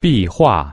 壁画